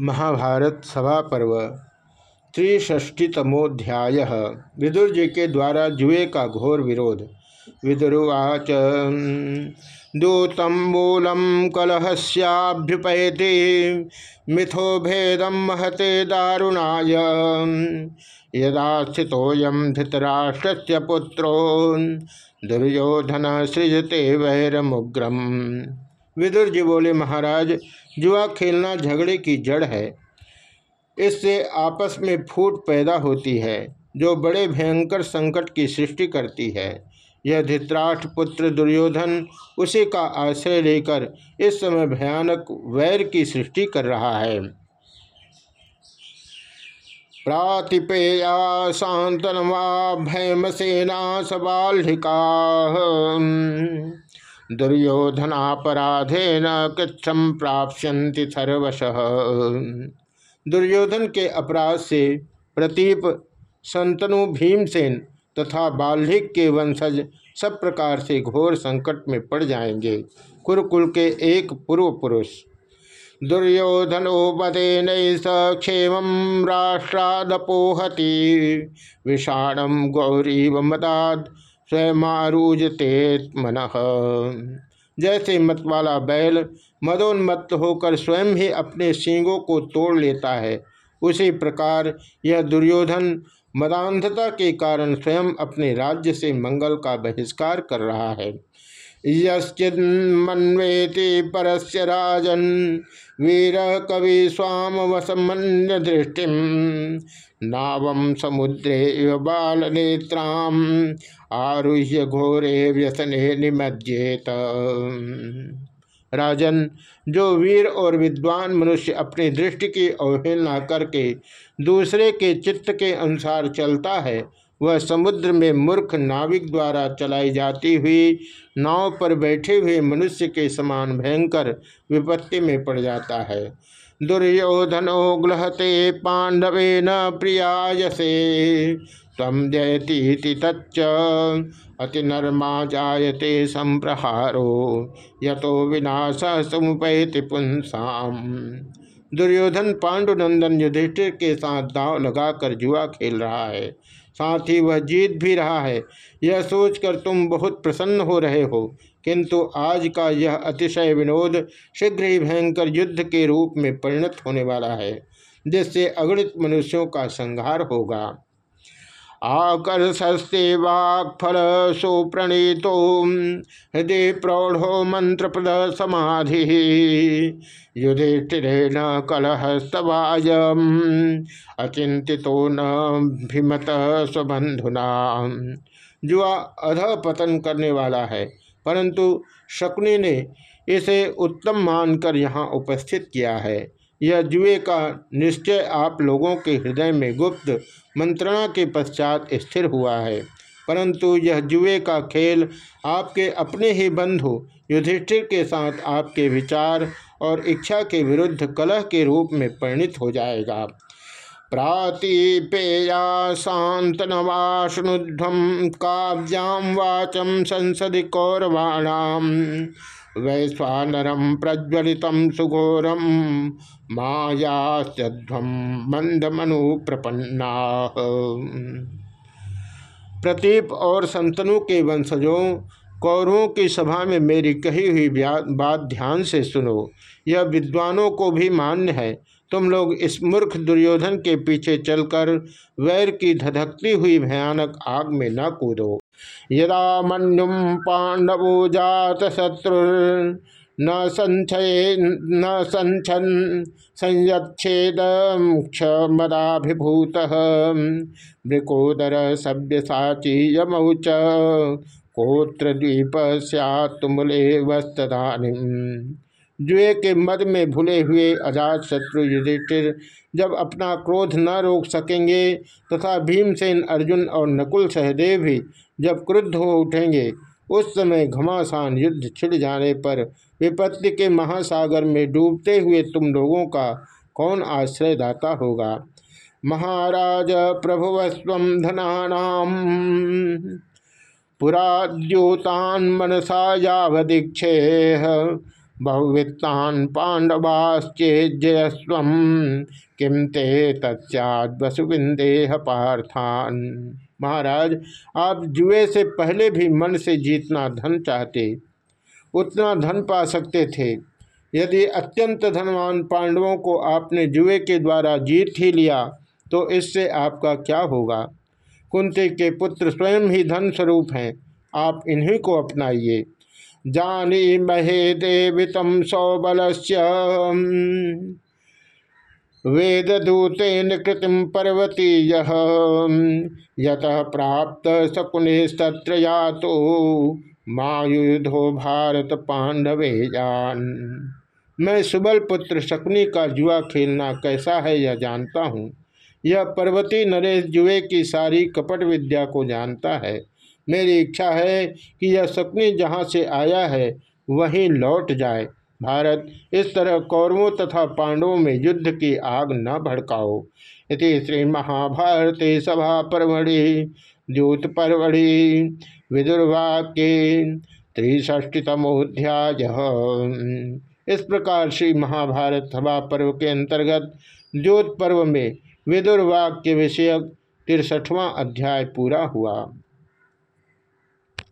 महाभारत सभा पर्व त्रिष्ठीतमोध्याय विदुर जी के द्वारा जुए का घोर विरोध। विदुर्वाच दूतम मूलम कलहस्याभ्युपैति, मिथो भेदम महते दारुणाय। यदा स्थितोयम धृतराष्ट्र पुत्रो, दुर्योधन सृजते वैरमुग्रम। विदुर जी बोले, महाराज, जुआ खेलना झगड़े की जड़ है। इससे आपस में फूट पैदा होती है, जो बड़े भयंकर संकट की सृष्टि करती है। यह धृतराष्ट्र पुत्र दुर्योधन उसी का आश्रय लेकर इस समय भयानक वैर की सृष्टि कर रहा है। प्रातिपेया सांतनवा भयमसेना सबालिका दुर्योधनापराधे न कृच्छम प्राप्यंति सर्वश। दुर्योधन के अपराध से प्रतीप, संतनु, भीमसेन तथा बाल्हिक के वंशज सब प्रकार से घोर संकट में पड़ जाएँगे। कुरुकुल के एक पूर्व पुरुष दुर्योधनोपदेन क्षेम राष्ट्रादपोहति। विषाणम गौरी मदाद स्वयंरूजते मन जैसे मत वाला बैल मदोन्मत्त होकर स्वयं ही अपने सींगों को तोड़ लेता है, उसी प्रकार यह दुर्योधन मदांधता के कारण स्वयं अपने राज्य से मंगल का बहिष्कार कर रहा है। यश्चिन्वेति परस्य राजन। वीर कवि स्वाम वसमन्य दृष्टि नावम समुद्रे बाल नेत्राम आरुह्य घोरे व्यसने निमज्जेत। राजन, जो वीर और विद्वान मनुष्य अपनी दृष्टि की अवहेलना करके दूसरे के चित्त के अनुसार चलता है वह समुद्र में मूर्ख नाविक द्वारा चलाई जाती हुई नाव पर बैठे हुए मनुष्य के समान भयंकर विपत्ति में पड़ जाता है। दुर्योधनो ग्लहते पांडवे न प्रियायसे तम जयती तच्च। अति नर्मा जायते संप्रहारो, यतो विनाश समुपैति पुंसाम। दुर्योधन पांडुनंदन युधिष्ठिर के साथ दाव लगाकर जुआ खेल रहा है। साथ ही वह जीत भी रहा है। यह सोचकर तुम बहुत प्रसन्न हो रहे हो। किंतु आज का यह अतिशय विनोद शीघ्र ही भयंकर युद्ध के रूप में परिणत होने वाला है, जिससे अगणित मनुष्यों का संहार होगा। आकर्षस्ते वाक्फल सुप्रणीतो हृदय प्रौढ़ो मंत्र प्रद समाधि युधिष्ठिरेण कलहस्तवाय अचिंतितो न भिमत स्वबंधुना जुआ अध पतन करने वाला है, परंतु शकुनी ने इसे उत्तम मानकर यहाँ उपस्थित किया है। यह जुए का निश्चय आप लोगों के हृदय में गुप्त मंत्रणा के पश्चात स्थिर हुआ है। परंतु यह जुए का खेल आपके अपने ही बंधु युधिष्ठिर के साथ आपके विचार और इच्छा के विरुद्ध कलह के रूप में परिणित हो जाएगा। प्रातिपेया शांतनवाशनुध्वम काव्याम वाचम संसदि कौरवाणाम। वैश्वानरम प्रज्वलित सुघोरम मायास्यध्वम मंदमनु प्रपन्ना प्रतीप और संतनु के वंशजों, कौरवों की सभा में मेरी कही हुई बात ध्यान से सुनो। यह विद्वानों को भी मान्य है। तुम लोग इस मूर्ख दुर्योधन के पीछे चलकर वैर की धधकती हुई भयानक आग में न कूदो। यदा मनुम पांडवो जात शत्रु न संचय न संछन संयच्छेद क्षमदाभिभूत। मृकोदर सभ्य साची यमौच कोत्र द्वीप सैतुमले वस्तदानी जुए के मद में भूले हुए अजात शत्रु युधिष्ठिर जब अपना क्रोध न रोक सकेंगे, तथा भीमसेन, अर्जुन और नकुल सहदेव भी जब क्रुद्ध हो उठेंगे, उस समय घमासान युद्ध छिड़ जाने पर विपत्ति के महासागर में डूबते हुए तुम लोगों का कौन आश्रय दाता होगा? महाराज प्रभुवस्व धनानाम पुराद्योतान मनसा यावदीक्षे बहुवित्तान पांडवाश्चेजयस्व किम ते तत्द वसुविंदेह पार्थान। महाराज, आप जुए से पहले भी मन से जीतना धन चाहते, उतना धन पा सकते थे। यदि अत्यंत धनवान पांडवों को आपने जुए के द्वारा जीत ही लिया तो इससे आपका क्या होगा? कुंती के पुत्र स्वयं ही धन स्वरूप हैं, आप इन्हीं को अपनाइए। जानी महे देवी देवितम सौबल वेद दूतेन कृतिम पर्वती यत प्राप्त शकुने सत्र या तो मायुधो भारत पांडवे जान मैं सुबल पुत्र शकुनी का जुआ खेलना कैसा है यह जानता हूँ। यह पर्वती नरेश जुए की सारी कपट विद्या को जानता है। मेरी इच्छा है कि यह शकुनी जहाँ से आया है, वहीं लौट जाए। भारत, इस तरह कौरवों तथा पांडवों में युद्ध की आग न भड़काओ। इति श्री महाभारती सभा परमढ़ि, द्यूत परमढ़ि, विदुर्वाक्य त्रिष्ठीतमोध्याय इस प्रकार श्री महाभारत सभा पर्व के अंतर्गत द्योत पर्व में विदुर्वाक्य विषयक तिरसठवां अध्याय पूरा हुआ।